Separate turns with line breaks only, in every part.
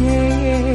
Yeah.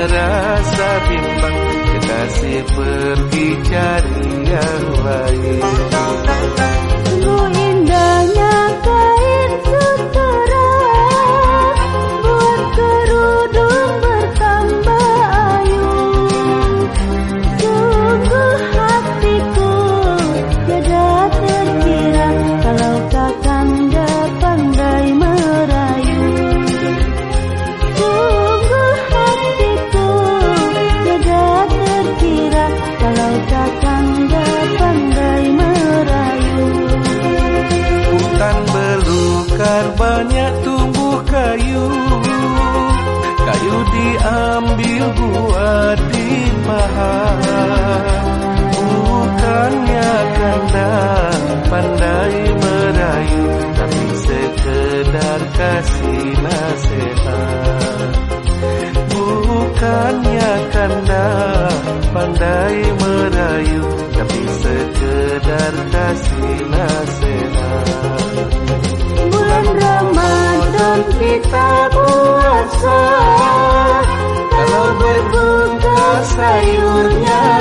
Rasa bimbang Kekasih
pergi cari yang lain. bukannya kanda pandai merayu tapi sekedar kasih nasihat
bulan Ramadan kita puasa kalau berbuka sayurnya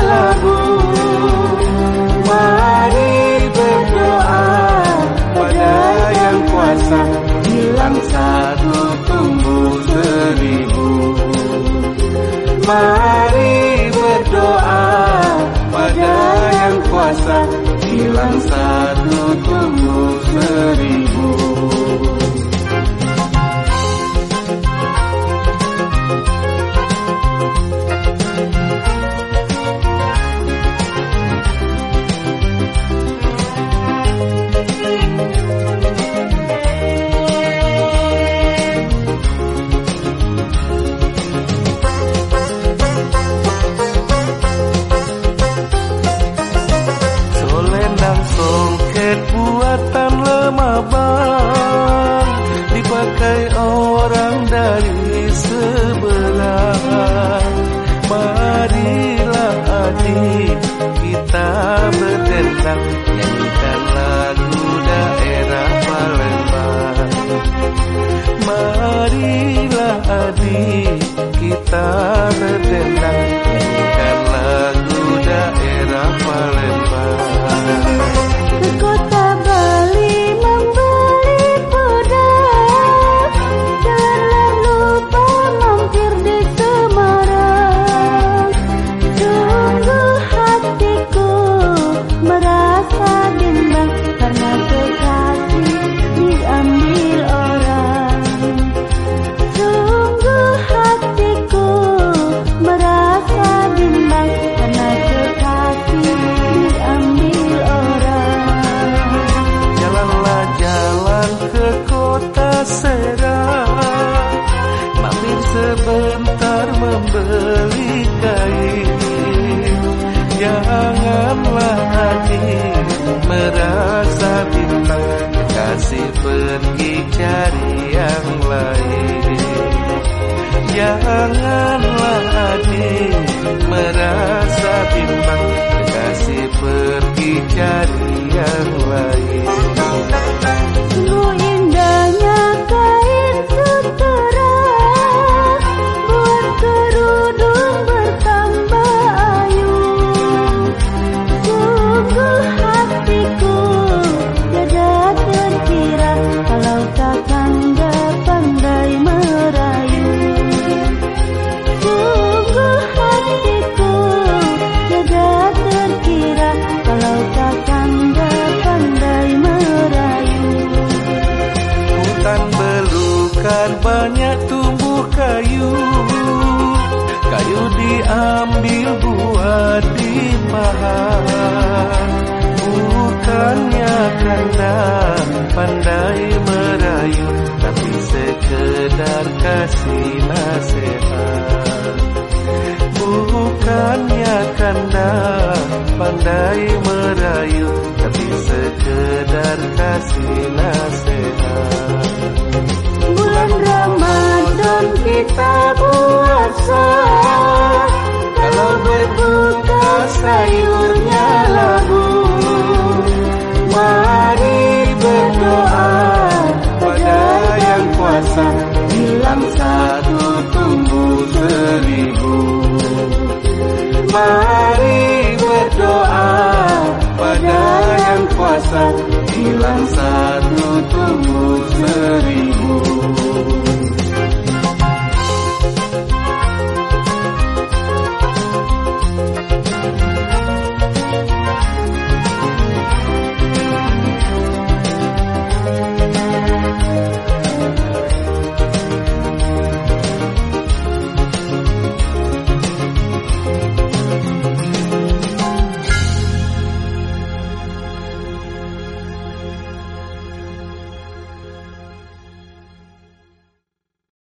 banyak tumbuh kayu Kayu diambil buat dipahat Bukannya karena pandai merayu Tapi sekedar kasih nasihat. Bukannya karena pandai merayu Tapi sekedar kasih nasihat.
Ramadan kita puasa Kalau berbuka sayurnya labu Mari berdoa pada yang kuasa Bilang satu tumbuh seribu.
Mari berdoa pada yang kuasa Bilang satu